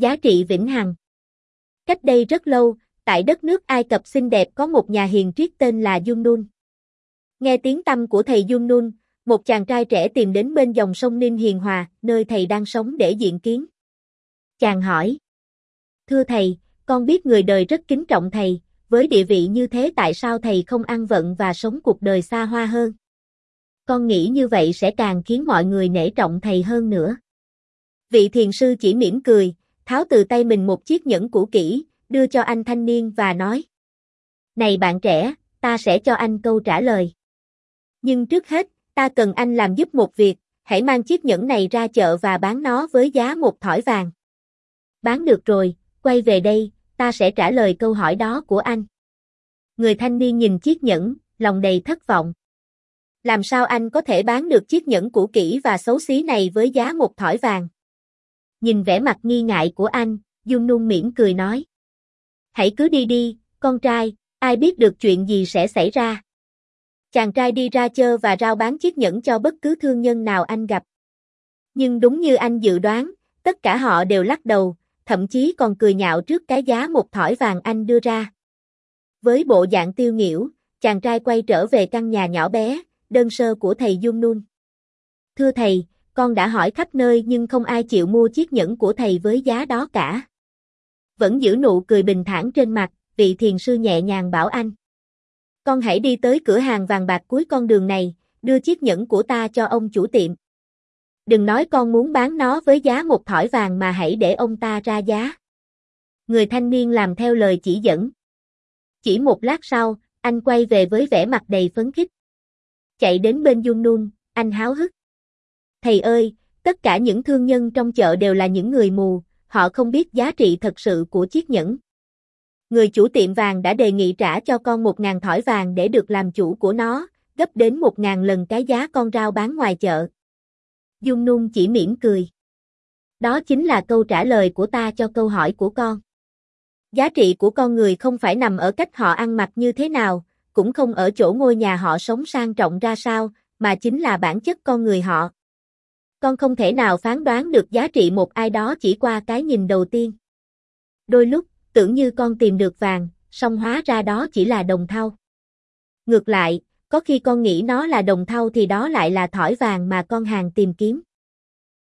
Giá trị vĩnh hằng Cách đây rất lâu, tại đất nước Ai Cập xinh đẹp có một nhà hiền triết tên là Yunun. Nghe tiếng tâm của thầy Yunun, một chàng trai trẻ tìm đến bên dòng sông Ninh Hiền Hòa, nơi thầy đang sống để diện kiến. Chàng hỏi. Thưa thầy, con biết người đời rất kính trọng thầy, với địa vị như thế tại sao thầy không ăn vận và sống cuộc đời xa hoa hơn? Con nghĩ như vậy sẽ càng khiến mọi người nể trọng thầy hơn nữa. Vị thiền sư chỉ mỉm cười, tháo từ tay mình một chiếc nhẫn cũ kỹ, đưa cho anh thanh niên và nói. Này bạn trẻ, ta sẽ cho anh câu trả lời. Nhưng trước hết, ta cần anh làm giúp một việc, hãy mang chiếc nhẫn này ra chợ và bán nó với giá một thỏi vàng. Bán được rồi, quay về đây, ta sẽ trả lời câu hỏi đó của anh. Người thanh niên nhìn chiếc nhẫn, lòng đầy thất vọng. Làm sao anh có thể bán được chiếc nhẫn cũ kỹ và xấu xí này với giá một thỏi vàng? Nhìn vẻ mặt nghi ngại của anh, Dung Nung mỉm cười nói. Hãy cứ đi đi, con trai, ai biết được chuyện gì sẽ xảy ra. Chàng trai đi ra chơ và rao bán chiếc nhẫn cho bất cứ thương nhân nào anh gặp. Nhưng đúng như anh dự đoán, tất cả họ đều lắc đầu, thậm chí còn cười nhạo trước cái giá một thỏi vàng anh đưa ra. Với bộ dạng tiêu nghỉu, chàng trai quay trở về căn nhà nhỏ bé, đơn sơ của thầy Dung Nun. Thưa thầy, con đã hỏi khắp nơi nhưng không ai chịu mua chiếc nhẫn của thầy với giá đó cả. Vẫn giữ nụ cười bình thản trên mặt, vị thiền sư nhẹ nhàng bảo anh. Con hãy đi tới cửa hàng vàng bạc cuối con đường này, đưa chiếc nhẫn của ta cho ông chủ tiệm. Đừng nói con muốn bán nó với giá một thỏi vàng mà hãy để ông ta ra giá. Người thanh niên làm theo lời chỉ dẫn. Chỉ một lát sau, anh quay về với vẻ mặt đầy phấn khích. Chạy đến bên Dung Nun, anh háo hức. Thầy ơi, tất cả những thương nhân trong chợ đều là những người mù, họ không biết giá trị thật sự của chiếc nhẫn. Người chủ tiệm vàng đã đề nghị trả cho con một ngàn thỏi vàng để được làm chủ của nó, gấp đến một ngàn lần cái giá con rau bán ngoài chợ. Dung Nung chỉ mỉm cười. Đó chính là câu trả lời của ta cho câu hỏi của con. Giá trị của con người không phải nằm ở cách họ ăn mặc như thế nào, cũng không ở chỗ ngôi nhà họ sống sang trọng ra sao, mà chính là bản chất con người họ. Con không thể nào phán đoán được giá trị một ai đó chỉ qua cái nhìn đầu tiên. Đôi lúc, tưởng như con tìm được vàng, song hóa ra đó chỉ là đồng thau. Ngược lại, có khi con nghĩ nó là đồng thau thì đó lại là thỏi vàng mà con hàng tìm kiếm.